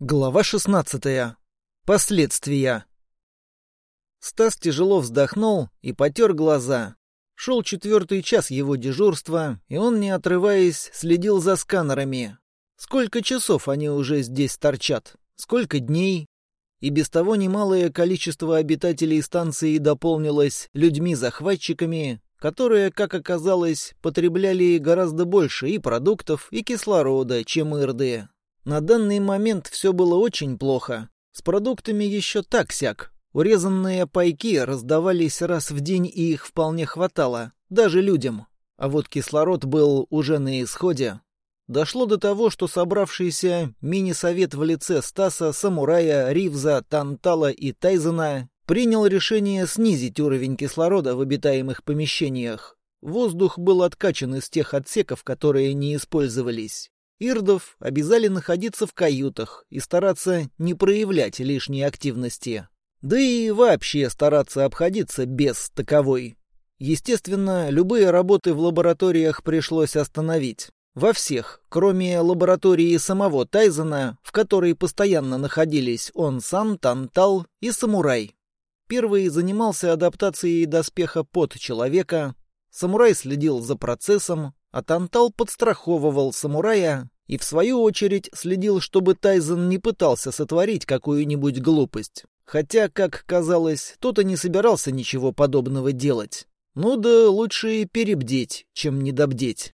Глава 16. Последствия. Стас тяжело вздохнул и потер глаза. Шел четвертый час его дежурства, и он, не отрываясь, следил за сканерами. Сколько часов они уже здесь торчат? Сколько дней? И без того немалое количество обитателей станции дополнилось людьми-захватчиками, которые, как оказалось, потребляли гораздо больше и продуктов, и кислорода, чем ирды. На данный момент все было очень плохо. С продуктами еще так-сяк. Урезанные пайки раздавались раз в день, и их вполне хватало, даже людям. А вот кислород был уже на исходе. Дошло до того, что собравшийся мини-совет в лице Стаса, Самурая, Ривза, Тантала и Тайзена принял решение снизить уровень кислорода в обитаемых помещениях. Воздух был откачан из тех отсеков, которые не использовались. Ирдов обязали находиться в каютах и стараться не проявлять лишней активности. Да и вообще стараться обходиться без таковой. Естественно, любые работы в лабораториях пришлось остановить. Во всех, кроме лаборатории самого Тайзена, в которой постоянно находились он сам, Тантал и Самурай. Первый занимался адаптацией доспеха под человека, Самурай следил за процессом, а Тантал подстраховывал самурая и, в свою очередь, следил, чтобы Тайзен не пытался сотворить какую-нибудь глупость. Хотя, как казалось, тот и не собирался ничего подобного делать. Ну да лучше перебдеть, чем недобдеть.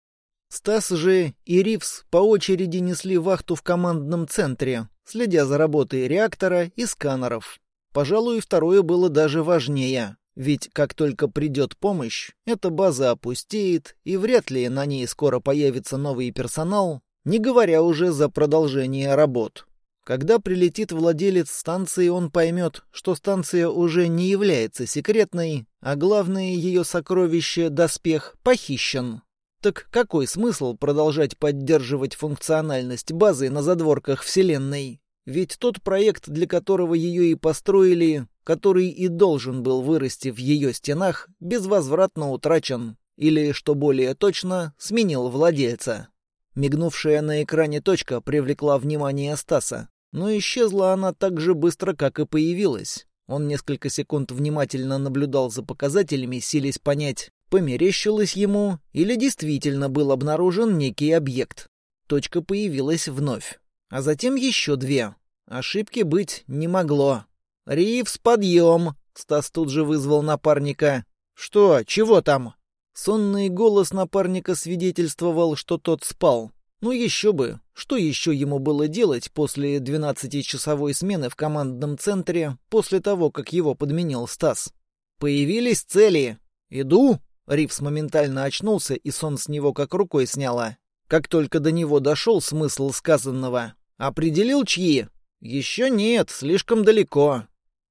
Стас же и Ривс по очереди несли вахту в командном центре, следя за работой реактора и сканеров. Пожалуй, второе было даже важнее. Ведь как только придет помощь, эта база опустеет, и вряд ли на ней скоро появится новый персонал, не говоря уже за продолжение работ. Когда прилетит владелец станции, он поймет, что станция уже не является секретной, а главное ее сокровище — доспех — похищен. Так какой смысл продолжать поддерживать функциональность базы на задворках Вселенной? Ведь тот проект, для которого ее и построили, который и должен был вырасти в ее стенах, безвозвратно утрачен, или, что более точно, сменил владельца. Мигнувшая на экране точка привлекла внимание Стаса, но исчезла она так же быстро, как и появилась. Он несколько секунд внимательно наблюдал за показателями, силясь понять, померещилось ему или действительно был обнаружен некий объект. Точка появилась вновь. А затем еще две. Ошибки быть не могло. «Ривс, подъем!» — Стас тут же вызвал напарника. «Что? Чего там?» Сонный голос напарника свидетельствовал, что тот спал. Ну еще бы. Что еще ему было делать после двенадцатичасовой смены в командном центре, после того, как его подменил Стас? «Появились цели!» «Иду!» Ривс моментально очнулся, и сон с него как рукой сняло. Как только до него дошел смысл сказанного. «Определил, чьи?» «Еще нет, слишком далеко.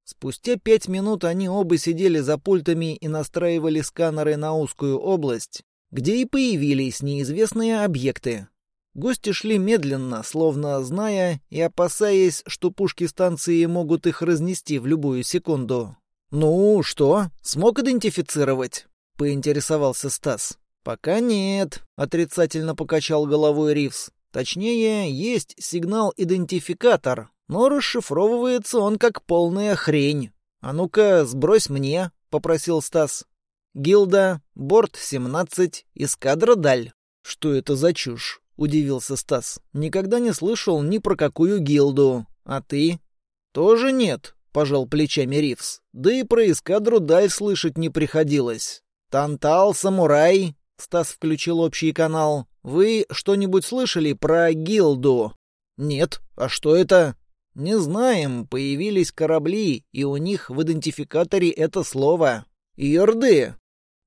Спустя пять минут они оба сидели за пультами и настраивали сканеры на узкую область, где и появились неизвестные объекты. Гости шли медленно, словно зная и опасаясь, что пушки станции могут их разнести в любую секунду. «Ну, что, смог идентифицировать?» — поинтересовался Стас. «Пока нет», — отрицательно покачал головой Ривз. «Точнее, есть сигнал-идентификатор, но расшифровывается он как полная хрень. «А ну-ка, сбрось мне», — попросил Стас. «Гилда, борт 17, эскадра Даль». «Что это за чушь?» — удивился Стас. «Никогда не слышал ни про какую гилду. А ты?» «Тоже нет», — пожал плечами Ривз. «Да и про эскадру Даль слышать не приходилось. Тантал, самурай...» — Стас включил общий канал. «Вы что-нибудь слышали про гилду?» «Нет. А что это?» «Не знаем, появились корабли, и у них в идентификаторе это слово. Ирды?»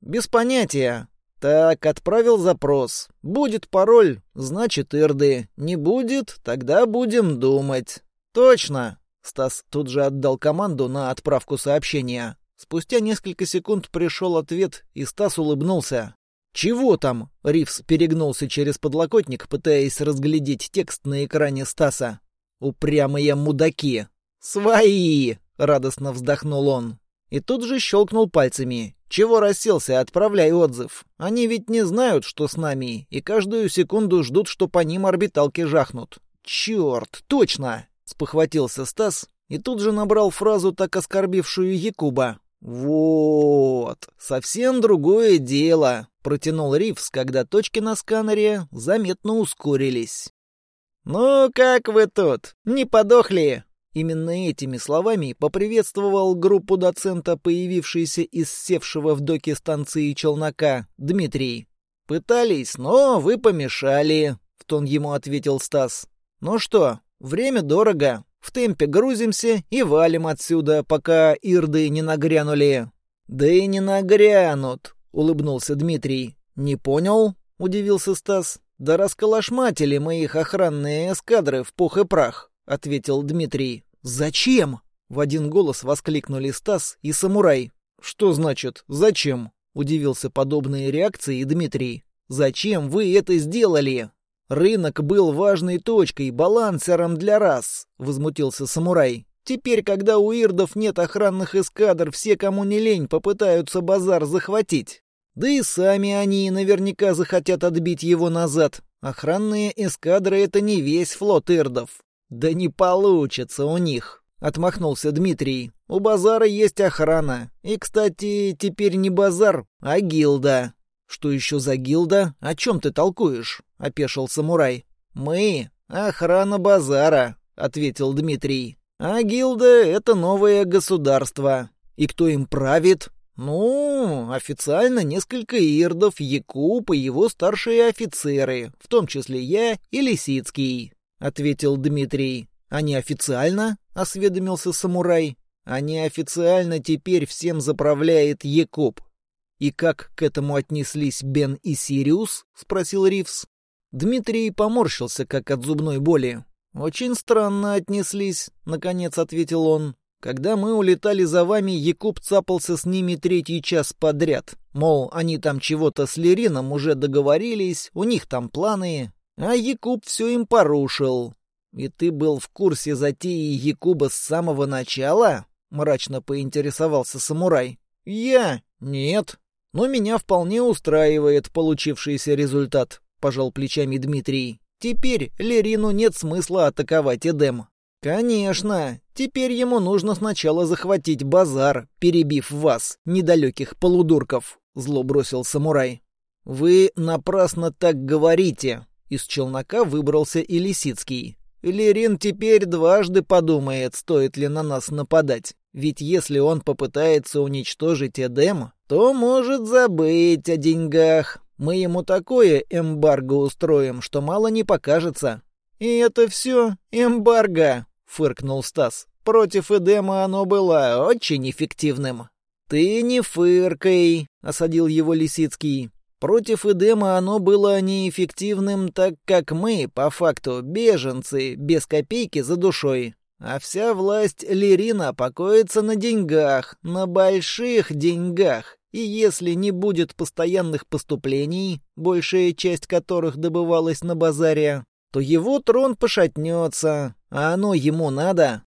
«Без понятия. Так, отправил запрос. Будет пароль, значит Ирды. Не будет, тогда будем думать». «Точно!» Стас тут же отдал команду на отправку сообщения. Спустя несколько секунд пришел ответ, и Стас улыбнулся. «Чего там?» — Ривз перегнулся через подлокотник, пытаясь разглядеть текст на экране Стаса. Упрямые мудаки. «Свои!» — радостно вздохнул он. И тут же щелкнул пальцами. «Чего расселся? Отправляй отзыв. Они ведь не знают, что с нами, и каждую секунду ждут, что по ним орбиталки жахнут. Черт, точно!» Спохватился Стас и тут же набрал фразу, так оскорбившую Якуба. «Вот, совсем другое дело», — протянул Ривз, когда точки на сканере заметно ускорились. «Ну, как вы тут? Не подохли?» Именно этими словами поприветствовал группу доцента, появившийся из севшего в доке станции челнока, Дмитрий. «Пытались, но вы помешали», — в тон ему ответил Стас. «Ну что, время дорого. В темпе грузимся и валим отсюда, пока ирды не нагрянули». «Да и не нагрянут», — улыбнулся Дмитрий. «Не понял?» — удивился Стас. «Да расколошматили мы их охранные эскадры в пух и прах», — ответил Дмитрий. «Зачем?» — в один голос воскликнули Стас и Самурай. «Что значит «зачем»?» — удивился подобной реакцией Дмитрий. «Зачем вы это сделали?» «Рынок был важной точкой, балансером для рас», — возмутился Самурай. «Теперь, когда у ирдов нет охранных эскадр, все, кому не лень, попытаются базар захватить. Да и сами они наверняка захотят отбить его назад. Охранные эскадры — это не весь флот ирдов. «Да не получится у них», — отмахнулся Дмитрий. «У базара есть охрана. И, кстати, теперь не базар, а гилда». «Что еще за гилда? О чем ты толкуешь?» — опешил самурай. «Мы — охрана базара», — ответил Дмитрий. «А гилда — это новое государство. И кто им правит?» «Ну, официально несколько ирдов, Якуб и его старшие офицеры, в том числе я и Лисицкий. — ответил Дмитрий. «А неофициально?» — осведомился самурай. «А неофициально теперь всем заправляет Якуб». «И как к этому отнеслись Бен и Сириус?» — спросил Ривз. Дмитрий поморщился, как от зубной боли. «Очень странно отнеслись», — наконец ответил он. «Когда мы улетали за вами, Якуб цапался с ними третий час подряд. Мол, они там чего-то с Лерином уже договорились, у них там планы, а Якуб все им порушил. И ты был в курсе затеи Якуба с самого начала? Мрачно поинтересовался самурай. Я? Нет. Но меня вполне устраивает получившийся результат, пожал плечами Дмитрий. Теперь Лерину нет смысла атаковать Эдем. Конечно, теперь ему нужно сначала захватить базар, перебив вас, недалеких полудурков, зло бросил самурай. Вы напрасно так говорите, из челнока выбрался и Лисицкий. Лерин теперь дважды подумает, стоит ли на нас нападать. Ведь если он попытается уничтожить Эдем, то может забыть о деньгах. Мы ему такое эмбарго устроим, что мало не покажется. И это все эмбарго, фыркнул Стас. Против Эдема оно было очень эффективным. Ты не фыркай, осадил его Лисицкий. Против Эдема оно было неэффективным, так как мы, по факту, беженцы, без копейки за душой. А вся власть Лерина покоится на деньгах, на больших деньгах. И если не будет постоянных поступлений, большая часть которых добывалась на базаре, то его трон пошатнется, а оно ему надо.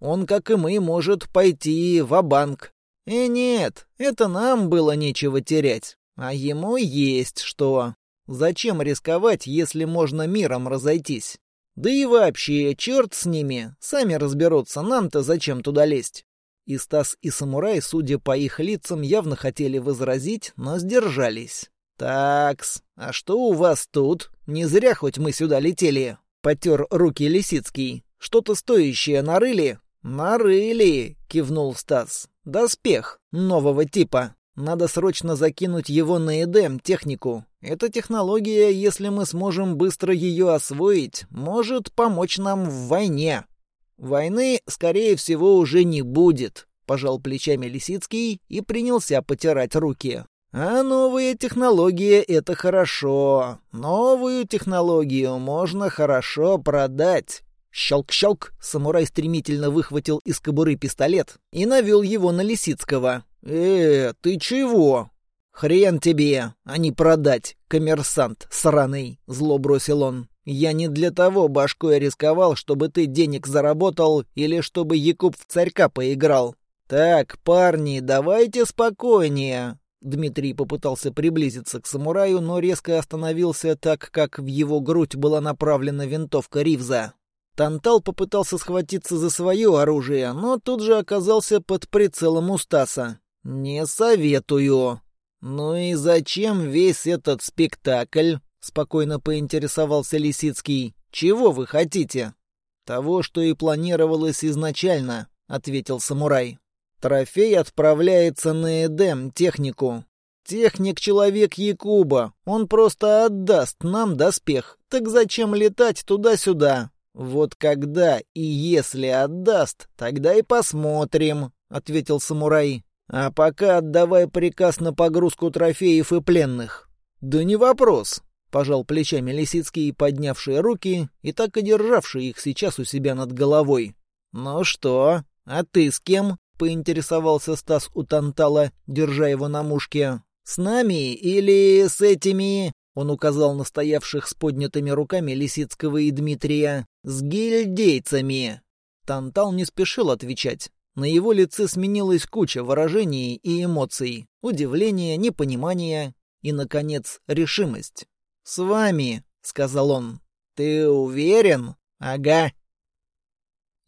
Он, как и мы, может пойти в банк И нет, это нам было нечего терять. А ему есть что. Зачем рисковать, если можно миром разойтись? Да и вообще, черт с ними, сами разберутся, нам-то зачем туда лезть? И Стас, и Самурай, судя по их лицам, явно хотели возразить, но сдержались. «Такс, а что у вас тут? Не зря хоть мы сюда летели!» Потер руки Лисицкий. «Что-то стоящее нарыли?» «Нарыли!» — кивнул Стас. «Доспех нового типа. Надо срочно закинуть его на Эдем, технику. Эта технология, если мы сможем быстро ее освоить, может помочь нам в войне. Войны, скорее всего, уже не будет, пожал плечами Лисицкий и принялся потирать руки. А новая технология — это хорошо. Новую технологию можно хорошо продать. Щелк-щелк, самурай стремительно выхватил из кобуры пистолет и навел его на Лисицкого. «Э, ты чего?» «Хрен тебе, а не продать, коммерсант сраный», — зло бросил он. «Я не для того башкой рисковал, чтобы ты денег заработал или чтобы Якуб в царька поиграл. Так, парни, давайте спокойнее». Дмитрий попытался приблизиться к самураю, но резко остановился так, как в его грудь была направлена винтовка Ривза. Тантал попытался схватиться за свое оружие, но тут же оказался под прицелом у Стаса. «Не советую». «Ну и зачем весь этот спектакль?» — спокойно поинтересовался Лисицкий. «Чего вы хотите?» «Того, что и планировалось изначально», — ответил самурай. «Трофей отправляется на Эдем, технику. Техник — человек Якуба. Он просто отдаст нам доспех. Так зачем летать туда-сюда? Вот когда и если отдаст, тогда и посмотрим», — ответил самурай. «А пока отдавай приказ на погрузку трофеев и пленных». «Да не вопрос», — пожал плечами Лисицкий, поднявшие руки и так и державший их сейчас у себя над головой. «Ну что, а ты с кем?» — поинтересовался Стас у Тантала, держа его на мушке. «С нами или с этими...» — он указал на стоявших с поднятыми руками Лисицкого и Дмитрия. «С гильдейцами!» Тантал не спешил отвечать. На его лице сменилась куча выражений и эмоций. Удивление, непонимание и, наконец, решимость. «С вами», — сказал он. «Ты уверен?» «Ага».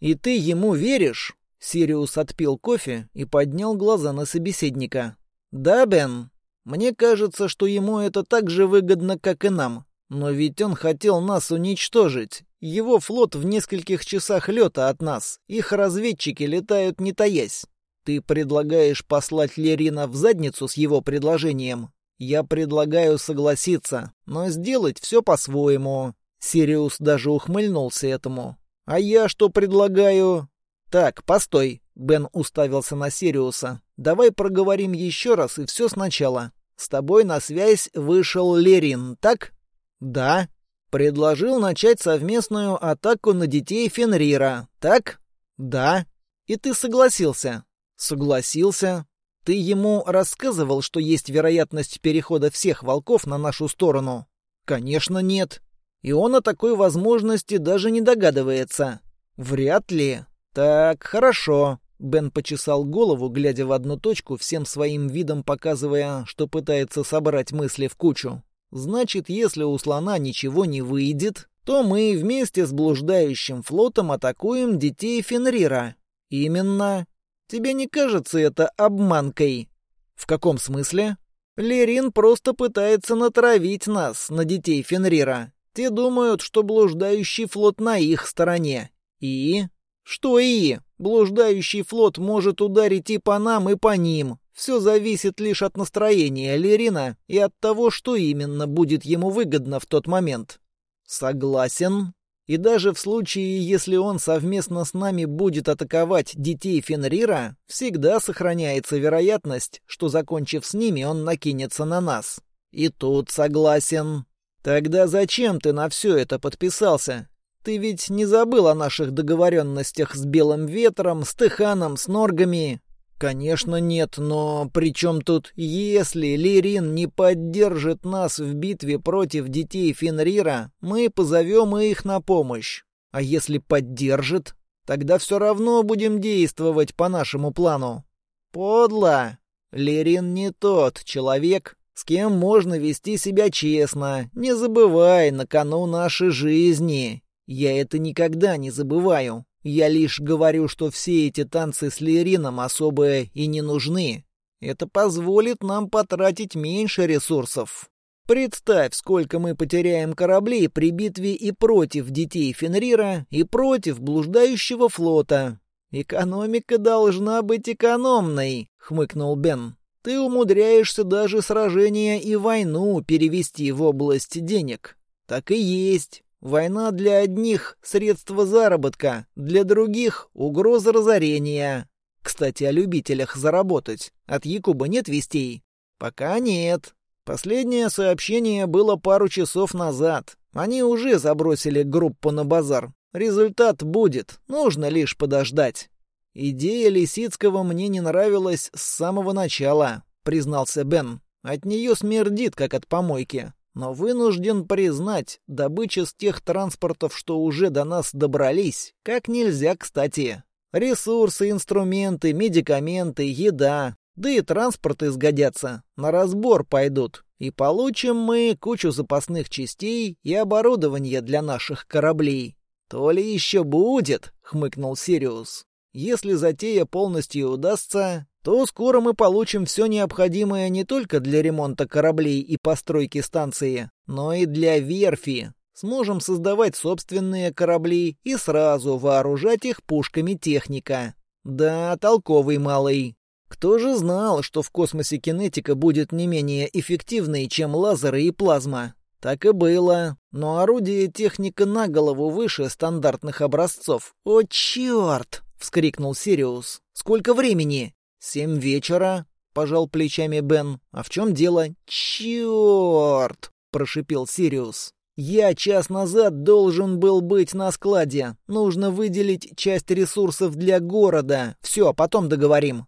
«И ты ему веришь?» Сириус отпил кофе и поднял глаза на собеседника. «Да, Бен? Мне кажется, что ему это так же выгодно, как и нам. Но ведь он хотел нас уничтожить. Его флот в нескольких часах лета от нас. Их разведчики летают не таясь. Ты предлагаешь послать Лерина в задницу с его предложением? Я предлагаю согласиться, но сделать все по-своему. Сириус даже ухмыльнулся этому. А я что предлагаю? Так, постой. Бен уставился на Сириуса. Давай проговорим еще раз и все сначала. С тобой на связь вышел Лерин, так? Да. Предложил начать совместную атаку на детей Фенрира, так? Да. И ты согласился? Согласился. Ты ему рассказывал, что есть вероятность перехода всех волков на нашу сторону? Конечно, нет. И он о такой возможности даже не догадывается. Вряд ли. Так, хорошо. Бен почесал голову, глядя в одну точку, всем своим видом показывая, что пытается собрать мысли в кучу. Значит, если у слона ничего не выйдет, то мы вместе с блуждающим флотом атакуем детей Фенрира. Именно. Тебе не кажется это обманкой? В каком смысле? Лерин просто пытается натравить нас, на детей Фенрира. Те думают, что блуждающий флот на их стороне. И? Что и? Блуждающий флот может ударить и по нам, и по ним. Все зависит лишь от настроения Лерина и от того, что именно будет ему выгодно в тот момент. Согласен. И даже в случае, если он совместно с нами будет атаковать детей Фенрира, всегда сохраняется вероятность, что, закончив с ними, он накинется на нас. И тут согласен. Тогда зачем ты на все это подписался? Ты ведь не забыл о наших договоренностях с Белым Ветром, с Тыханом, с Норгами? Конечно, нет, но при чем тут «если Лирин не поддержит нас в битве против детей Фенрира, мы позовем их на помощь. А если поддержит, тогда все равно будем действовать по нашему плану». «Подло! Лирин не тот человек, с кем можно вести себя честно. Не забывай, на кону нашей жизни. Я это никогда не забываю. Я лишь говорю, что все эти танцы с Лерином особо и не нужны. Это позволит нам потратить меньше ресурсов. Представь, сколько мы потеряем кораблей при битве и против детей Фенрира, и против блуждающего флота. Экономика должна быть экономной, хмыкнул Бен. Ты умудряешься даже сражение и войну перевести в область денег. Так и есть. Война для одних — средство заработка, для других — угроза разорения. Кстати, о любителях заработать. От Якуба нет вестей? Пока нет. Последнее сообщение было пару часов назад. Они уже забросили группу на базар. Результат будет, нужно лишь подождать. Идея Лисицкого мне не нравилась с самого начала, признался Бен. От нее смердит, как от помойки. Но вынужден признать, добыча с тех транспортов, что уже до нас добрались, как нельзя кстати. Ресурсы, инструменты, медикаменты, еда, да и транспорты сгодятся, на разбор пойдут. И получим мы кучу запасных частей и оборудования для наших кораблей. «То ли еще будет», — хмыкнул Сириус. «Если затея полностью удастся, то скоро мы получим все необходимое не только для ремонта кораблей и постройки станции, но и для верфи. Сможем создавать собственные корабли и сразу вооружать их пушками техника. Да, толковый малый. Кто же знал, что в космосе кинетика будет не менее эффективной, чем лазеры и плазма? Так и было. Но орудие техника на голову выше стандартных образцов. «О, черт!» — вскрикнул Сириус. «Сколько времени?» «Семь вечера», — пожал плечами Бен. «А в чем дело?» «Черт!» — прошипел Сириус. «Я час назад должен был быть на складе. Нужно выделить часть ресурсов для города. Все, потом договорим».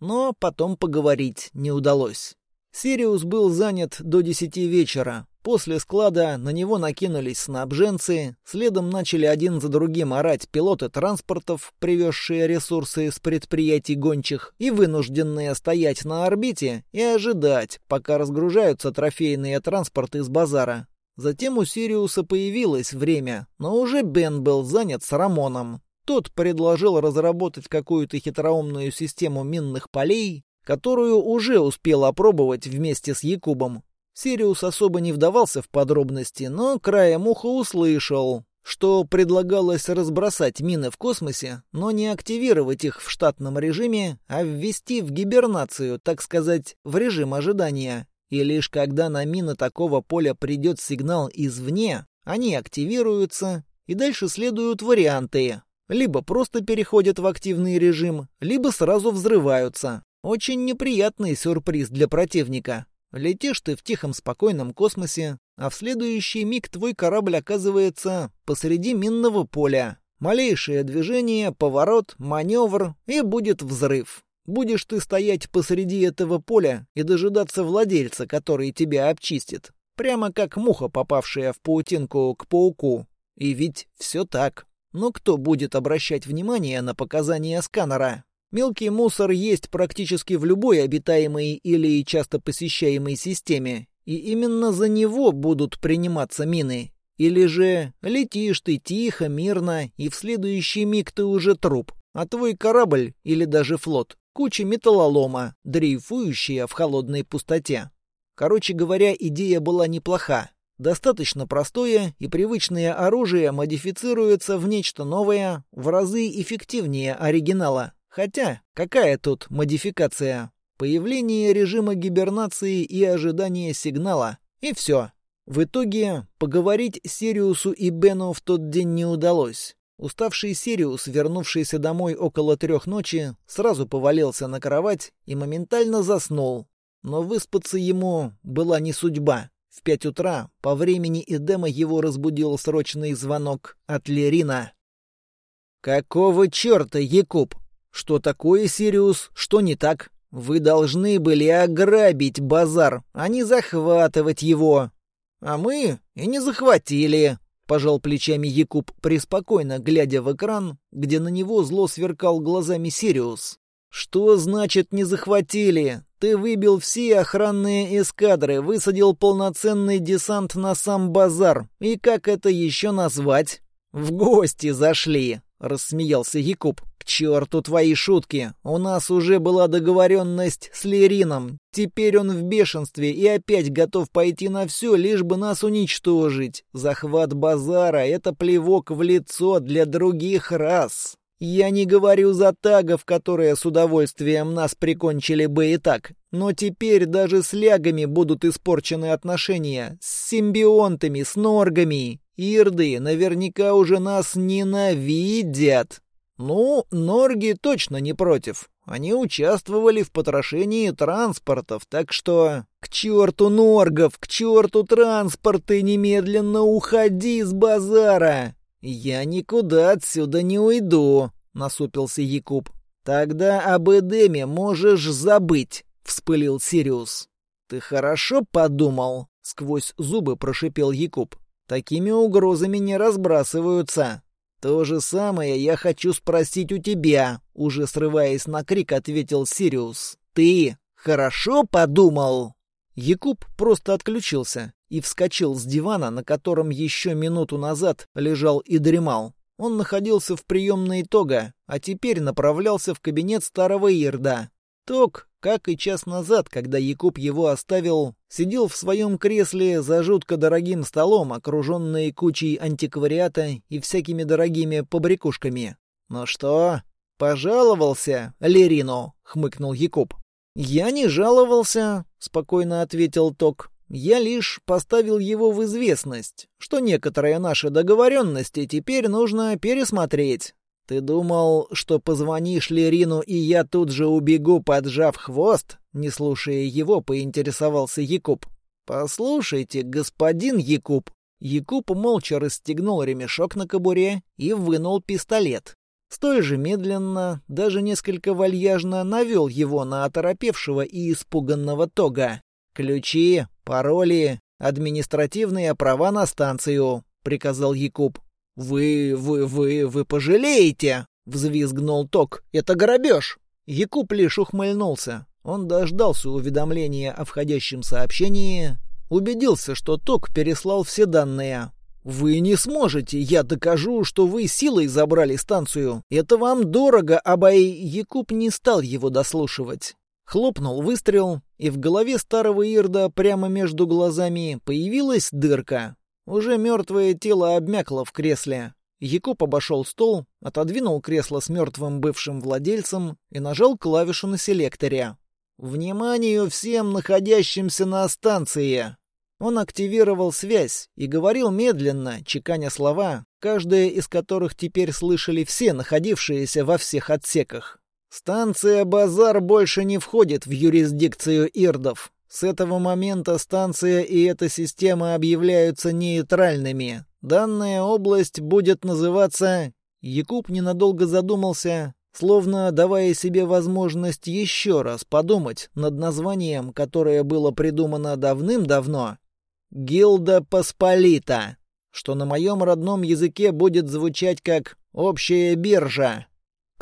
Но потом поговорить не удалось. Сириус был занят до десяти вечера. После склада на него накинулись снабженцы, следом начали один за другим орать пилоты транспортов, привезшие ресурсы с предприятий гончих, и вынужденные стоять на орбите и ожидать, пока разгружаются трофейные транспорты с базара. Затем у Сириуса появилось время, но уже Бен был занят с Рамоном. Тот предложил разработать какую-то хитроумную систему минных полей, которую уже успел опробовать вместе с Якубом. Сириус особо не вдавался в подробности, но краем уха услышал, что предлагалось разбросать мины в космосе, но не активировать их в штатном режиме, а ввести в гибернацию, так сказать, в режим ожидания. И лишь когда на мины такого поля придет сигнал извне, они активируются, и дальше следуют варианты. Либо просто переходят в активный режим, либо сразу взрываются. Очень неприятный сюрприз для противника. Летишь ты в тихом спокойном космосе, а в следующий миг твой корабль оказывается посреди минного поля. Малейшее движение, поворот, маневр, и будет взрыв. Будешь ты стоять посреди этого поля и дожидаться владельца, который тебя обчистит. Прямо как муха, попавшая в паутинку к пауку. И ведь все так. Но кто будет обращать внимание на показания сканера? Мелкий мусор есть практически в любой обитаемой или часто посещаемой системе, и именно за него будут приниматься мины. Или же летишь ты тихо, мирно, и в следующий миг ты уже труп, а твой корабль или даже флот — куча металлолома, дрейфующая в холодной пустоте. Короче говоря, идея была неплоха. Достаточно простое и привычное оружие модифицируется в нечто новое, в разы эффективнее оригинала. Хотя, какая тут модификация? Появление режима гибернации и ожидание сигнала. И все. В итоге поговорить Сириусу и Бену в тот день не удалось. Уставший Сириус, вернувшийся домой около трех ночи, сразу повалился на кровать и моментально заснул. Но выспаться ему была не судьба. В пять утра по времени Эдема его разбудил срочный звонок от Лерина. «Какого черта, Якуб?» Что такое, Сириус? Что не так? Вы должны были ограбить базар, а не захватывать его. А мы и не захватили, пожал плечами Якуб, преспокойно глядя в экран, где на него зло сверкал глазами Сириус. Что значит не захватили? Ты выбил все охранные эскадры, высадил полноценный десант на сам базар. И как это еще назвать? В гости зашли, рассмеялся Якуб. «К черту твои шутки! У нас уже была договоренность с Лерином. Теперь он в бешенстве и опять готов пойти на все, лишь бы нас уничтожить. Захват базара — это плевок в лицо для других рас. Я не говорю за тагов, которые с удовольствием нас прикончили бы и так. Но теперь даже с лягами будут испорчены отношения. С симбионтами, с норгами. Ирды наверняка уже нас ненавидят. Ну, Норги точно не против. Они участвовали в потрошении транспортов, так что... К черту Норгов, к черту транспорты, немедленно уходи с базара! Я никуда отсюда не уйду, насупился Якуб. Тогда об Эдеме можешь забыть, вспылил Сириус. Ты хорошо подумал? Сквозь зубы прошипел Якуб. Такими угрозами не разбрасываются. «То же самое я хочу спросить у тебя», — уже срываясь на крик, ответил Сириус. «Ты хорошо подумал?» Якуб просто отключился и вскочил с дивана, на котором еще минуту назад лежал и дремал. Он находился в приемной Тога, а теперь направлялся в кабинет старого Ирда. Тог, как и час назад, когда Якуб его оставил, сидел в своем кресле за жутко дорогим столом, окруженный кучей антиквариата и всякими дорогими побрякушками. «Ну что, пожаловался, Лерину?» — хмыкнул Якуб. «Я не жаловался», — спокойно ответил Ток. Я лишь поставил его в известность, что некоторые наши договоренности теперь нужно пересмотреть. Ты думал, что позвонишь Лерину, и я тут же убегу, поджав хвост? Не слушая его, поинтересовался Якуб. Послушайте, господин Якуб. Якуб молча расстегнул ремешок на кобуре и вынул пистолет. Столь же медленно, даже несколько вальяжно навел его на оторопевшего и испуганного Тога. «Ключи, пароли, административные права на станцию», — приказал Якуб. «Вы, вы, вы, вы пожалеете!» — взвизгнул Ток. «Это грабеж!» Якуб лишь ухмыльнулся. Он дождался уведомления о входящем сообщении, убедился, что Ток переслал все данные. «Вы не сможете, я докажу, что вы силой забрали станцию. Это вам дорого, Абай...» Якуб не стал его дослушивать. Хлопнул выстрел, и в голове старого Ирда прямо между глазами появилась дырка. Уже мертвое тело обмякло в кресле. Якуб обошел стол, отодвинул кресло с мертвым бывшим владельцем и нажал клавишу на селекторе. «Вниманию всем находящимся на станции!» Он активировал связь и говорил медленно, чеканя слова, каждая из которых теперь слышали все находившиеся во всех отсеках. Станция «Базар» больше не входит в юрисдикцию ирдов. С этого момента станция и эта система объявляются нейтральными. Данная область будет называться... Якуб ненадолго задумался, словно давая себе возможность еще раз подумать над названием, которое было придумано давным-давно. «Гилда Посполита», что на моем родном языке будет звучать как «общая биржа».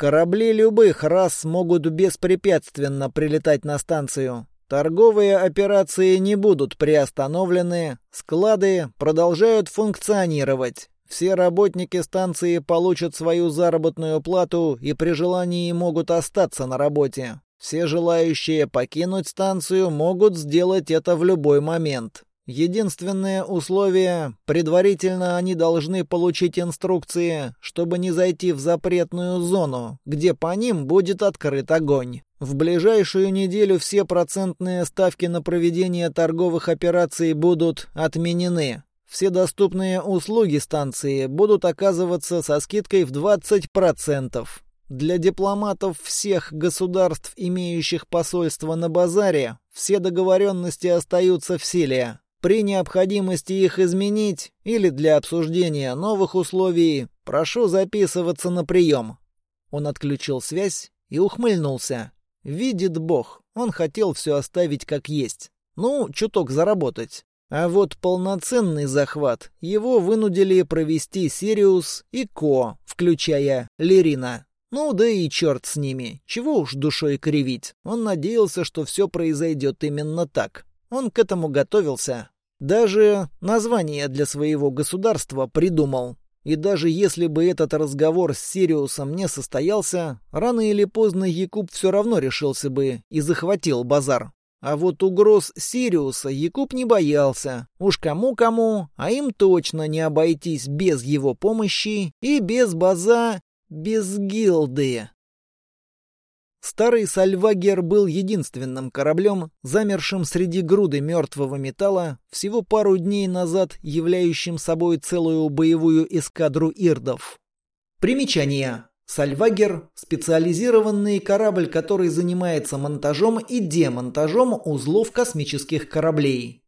Корабли любых рас могут беспрепятственно прилетать на станцию. Торговые операции не будут приостановлены, склады продолжают функционировать. Все работники станции получат свою заработную плату и при желании могут остаться на работе. Все желающие покинуть станцию могут сделать это в любой момент. Единственное условие — предварительно они должны получить инструкции, чтобы не зайти в запретную зону, где по ним будет открыт огонь. В ближайшую неделю все процентные ставки на проведение торговых операций будут отменены. Все доступные услуги станции будут оказываться со скидкой в 20%. Для дипломатов всех государств, имеющих посольство на базаре, все договоренности остаются в силе. При необходимости их изменить или для обсуждения новых условий прошу записываться на прием». Он отключил связь и ухмыльнулся. Видит Бог, он хотел все оставить как есть. Ну, чуток заработать. А вот полноценный захват его вынудили провести Сириус и Ко, включая Лерина. Ну да и черт с ними, чего уж душой кривить. Он надеялся, что все произойдет именно так. Он к этому готовился, даже название для своего государства придумал. И даже если бы этот разговор с Сириусом не состоялся, рано или поздно Якуб все равно решился бы и захватил базар. А вот угроз Сириуса Якуб не боялся. Уж кому-кому, а им точно не обойтись без его помощи и без база, без гилды. Старый Сальвагер был единственным кораблем, замершим среди груды мертвого металла, всего пару дней назад являющим собой целую боевую эскадру ирдов. Примечание. Сальвагер – специализированный корабль, который занимается монтажом и демонтажом узлов космических кораблей.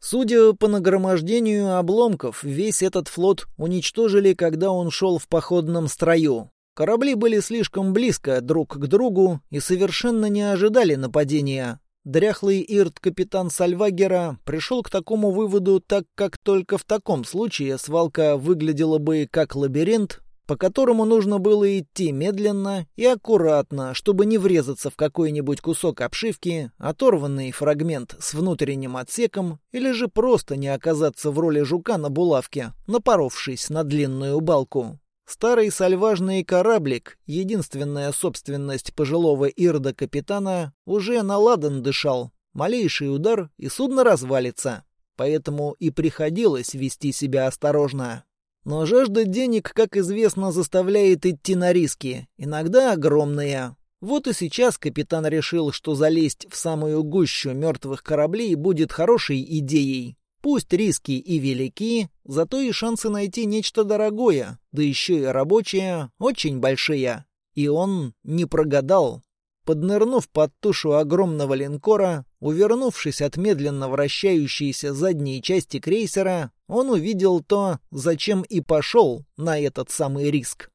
Судя по нагромождению обломков, весь этот флот уничтожили, когда он шел в походном строю. Корабли были слишком близко друг к другу и совершенно не ожидали нападения. Дряхлый ирт-капитан Сальвагера пришел к такому выводу, так как только в таком случае свалка выглядела бы как лабиринт, по которому нужно было идти медленно и аккуратно, чтобы не врезаться в какой-нибудь кусок обшивки, оторванный фрагмент с внутренним отсеком, или же просто не оказаться в роли жука на булавке, напоровшись на длинную балку. Старый сальважный кораблик, единственная собственность пожилого Ирда-капитана, уже наладан дышал. Малейший удар, и судно развалится. Поэтому и приходилось вести себя осторожно. Но жажда денег, как известно, заставляет идти на риски, иногда огромные. Вот и сейчас капитан решил, что залезть в самую гущу мертвых кораблей будет хорошей идеей. Пусть риски и велики, зато и шансы найти нечто дорогое, да еще и рабочее, очень большие. И он не прогадал. Поднырнув под тушу огромного линкора, увернувшись от медленно вращающейся задней части крейсера, он увидел то, зачем и пошел на этот самый риск.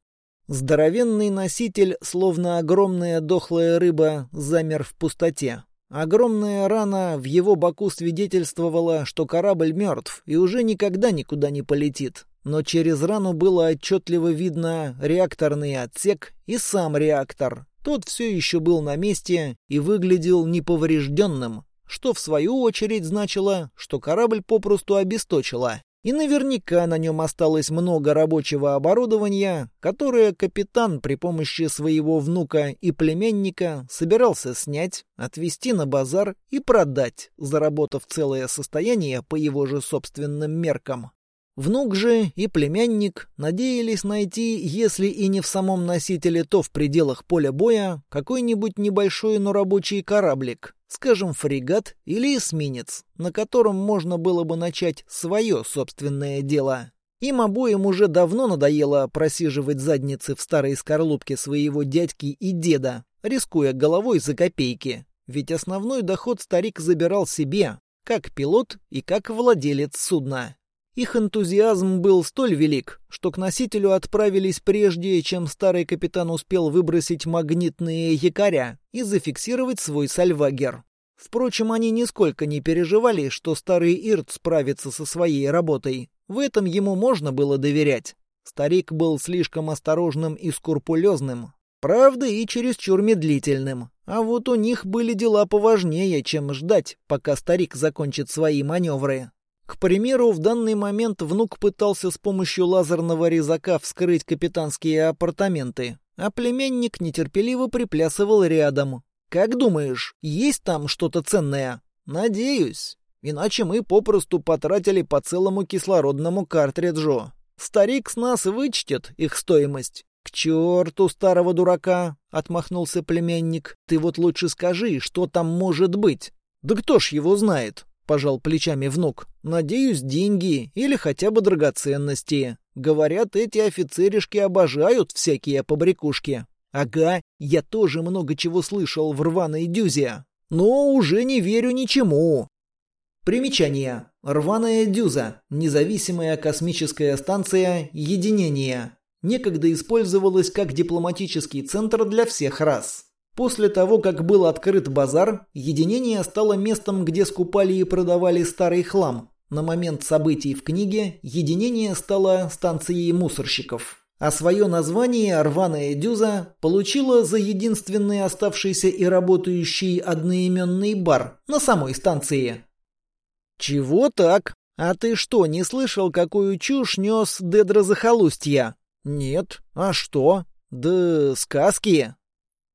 Здоровенный носитель, словно огромная дохлая рыба, замер в пустоте. Огромная рана в его боку свидетельствовала, что корабль мертв и уже никогда никуда не полетит. Но через рану было отчетливо видно реакторный отсек и сам реактор. Тот все еще был на месте и выглядел неповрежденным, что в свою очередь значило, что корабль попросту обесточила. И наверняка на нем осталось много рабочего оборудования, которое капитан при помощи своего внука и племянника собирался снять, отвезти на базар и продать, заработав целое состояние по его же собственным меркам. Внук же и племянник надеялись найти, если и не в самом носителе, то в пределах поля боя, какой-нибудь небольшой, но рабочий кораблик, скажем, фрегат или эсминец, на котором можно было бы начать свое собственное дело. Им обоим уже давно надоело просиживать задницы в старой скорлупке своего дядьки и деда, рискуя головой за копейки. Ведь основной доход старик забирал себе, как пилот и как владелец судна. Их энтузиазм был столь велик, что к носителю отправились прежде, чем старый капитан успел выбросить магнитные якоря и зафиксировать свой сальвагер. Впрочем, они нисколько не переживали, что старый Ирт справится со своей работой. В этом ему можно было доверять. Старик был слишком осторожным и скрупулезным. Правда, и чересчур медлительным. А вот у них были дела поважнее, чем ждать, пока старик закончит свои маневры. К примеру, в данный момент внук пытался с помощью лазерного резака вскрыть капитанские апартаменты, а племянник нетерпеливо приплясывал рядом. «Как думаешь, есть там что-то ценное?» «Надеюсь. Иначе мы попросту потратили по целому кислородному картриджу. Старик с нас вычтет их стоимость». «К черту старого дурака!» — отмахнулся племянник. «Ты вот лучше скажи, что там может быть?» «Да кто ж его знает?» Пожал плечами внук. «Надеюсь, деньги или хотя бы драгоценности. Говорят, эти офицеришки обожают всякие побрякушки». «Ага, я тоже много чего слышал в рваной дюзе. Но уже не верю ничему». Примечание. Рваная дюза. Независимая космическая станция единения. Некогда использовалась как дипломатический центр для всех рас. После того, как был открыт базар, единение стало местом, где скупали и продавали старый хлам. На момент событий в книге единение стало станцией мусорщиков. А свое название «Рваная дюза» получила за единственный оставшийся и работающий одноименный бар на самой станции. «Чего так? А ты что, не слышал, какую чушь нес Дедра Захолустья?» «Нет. А что?» «Да сказки.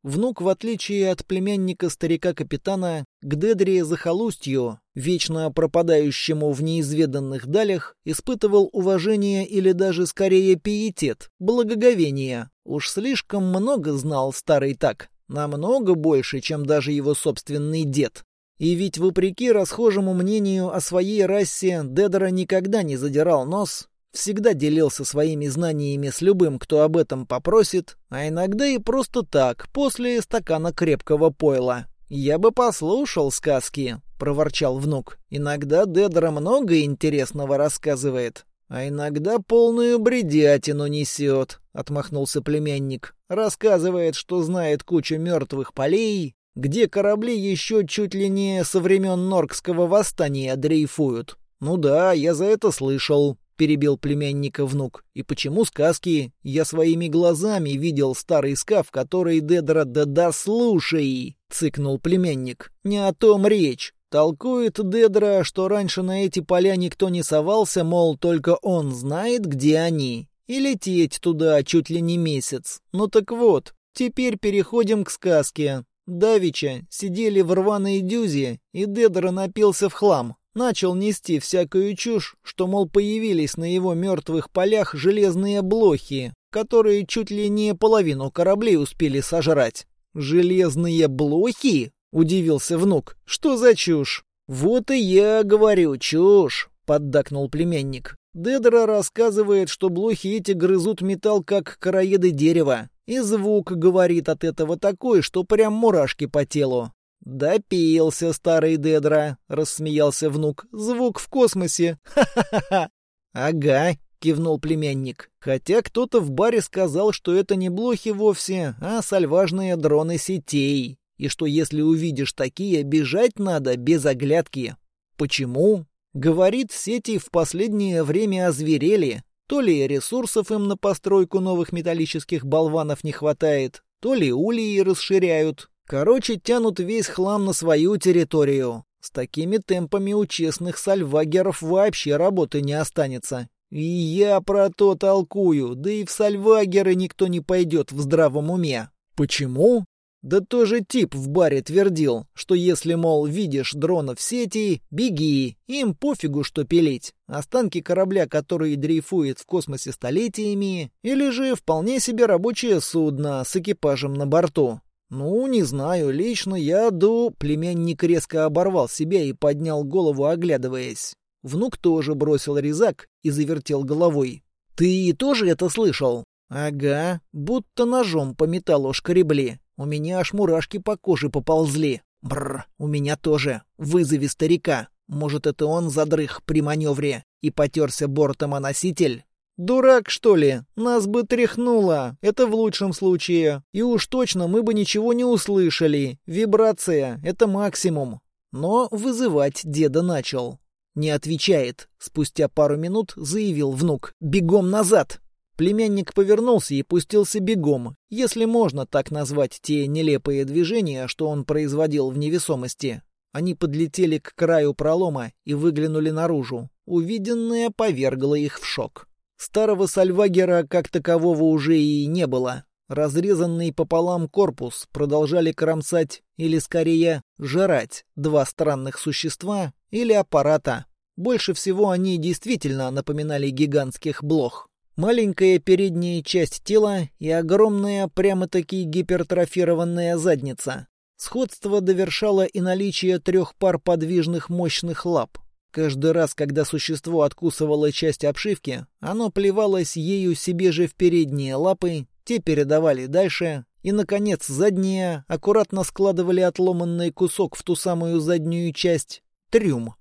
Внук, в отличие от племянника старика-капитана, к Дедре захолустью, вечно пропадающему в неизведанных далях, испытывал уважение или даже скорее пиетет, благоговение. Уж слишком много знал старый так, намного больше, чем даже его собственный дед. И ведь, вопреки расхожему мнению о своей расе, Дедра никогда не задирал нос, Всегда делился своими знаниями с любым, кто об этом попросит, а иногда и просто так, после стакана крепкого пойла. «Я бы послушал сказки», — проворчал внук. «Иногда Дедра много интересного рассказывает, а иногда полную бредятину несет», — отмахнулся племянник. «Рассказывает, что знает кучу мертвых полей, где корабли еще чуть ли не со времен Норкского восстания дрейфуют. Ну да, я за это слышал. — перебил племянника внук. «И почему сказки? Я своими глазами видел старый скаф, который Дедра да-да слушай!» — цыкнул племянник. «Не о том речь. Толкует Дедра, что раньше на эти поля никто не совался, мол, только он знает, где они. и лететь туда чуть ли не месяц. Ну так вот, теперь переходим к сказке. Давича сидели в рваной дюзе, и Дедра напился в хлам. Начал нести всякую чушь, что, мол, появились на его мертвых полях железные блохи, которые чуть ли не половину кораблей успели сожрать. «Железные блохи?» — удивился внук. «Что за чушь?» «Вот и я говорю, чушь!» — поддакнул племянник. Дедра рассказывает, что блохи эти грызут металл, как короеды дерева. И звук говорит от этого такой, что прям мурашки по телу. «Допился, старый Дедра», — рассмеялся внук. «Звук в космосе! Ха-ха-ха!» «Ага», — кивнул племянник. «Хотя кто-то в баре сказал, что это не блохи вовсе, а сальважные дроны сетей, и что если увидишь такие, бежать надо без оглядки». «Почему?» Говорит, сети в последнее время озверели. То ли ресурсов им на постройку новых металлических болванов не хватает, то ли улей расширяют, Короче, тянут весь хлам на свою территорию. С такими темпами у честных сальвагеров вообще работы не останется. И я про то толкую, да и в сальвагеры никто не пойдет в здравом уме. Почему? Да тоже тип в баре твердил, что если, мол, видишь дрона в сети, беги, им пофигу, что пилить. Останки корабля, который дрейфует в космосе столетиями, или же вполне себе рабочее судно с экипажем на борту. «Ну, не знаю, лично я до...» Племянник резко оборвал себя и поднял голову, оглядываясь. Внук тоже бросил резак и завертел головой. «Ты тоже это слышал?» «Ага, будто ножом по металлу шкребли. У меня аж мурашки по коже поползли. Бррр, у меня тоже. Вызови старика. Может, это он задрых при маневре и потерся бортом о носитель?» «Дурак, что ли? Нас бы тряхнуло. Это в лучшем случае. И уж точно мы бы ничего не услышали. Вибрация — это максимум». Но вызывать деда начал. Не отвечает. Спустя пару минут заявил внук. «Бегом назад!» Племянник повернулся и пустился бегом, если можно так назвать те нелепые движения, что он производил в невесомости. Они подлетели к краю пролома и выглянули наружу. Увиденное повергло их в шок. Старого сальвагера как такового уже и не было. Разрезанный пополам корпус продолжали кромсать, или скорее жрать, два странных существа или аппарата. Больше всего они действительно напоминали гигантских блох. Маленькая передняя часть тела и огромная, прямо-таки гипертрофированная задница. Сходство довершало и наличие трех пар подвижных мощных лап. Каждый раз, когда существо откусывало часть обшивки, оно плевалось ею себе же в передние лапы, те передавали дальше, и, наконец, задние аккуратно складывали отломанный кусок в ту самую заднюю часть — трюм.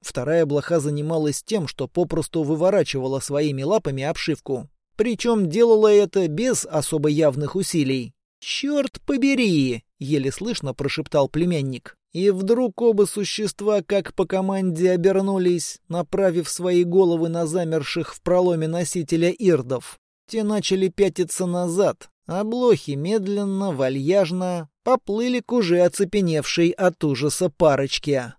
Вторая блоха занималась тем, что попросту выворачивала своими лапами обшивку. Причем делала это без особо явных усилий. «Черт побери!» — еле слышно прошептал племянник. И вдруг оба существа, как по команде, обернулись, направив свои головы на замерших в проломе носителя ирдов. Те начали пятиться назад, а блохи медленно, вальяжно поплыли к уже оцепеневшей от ужаса парочке.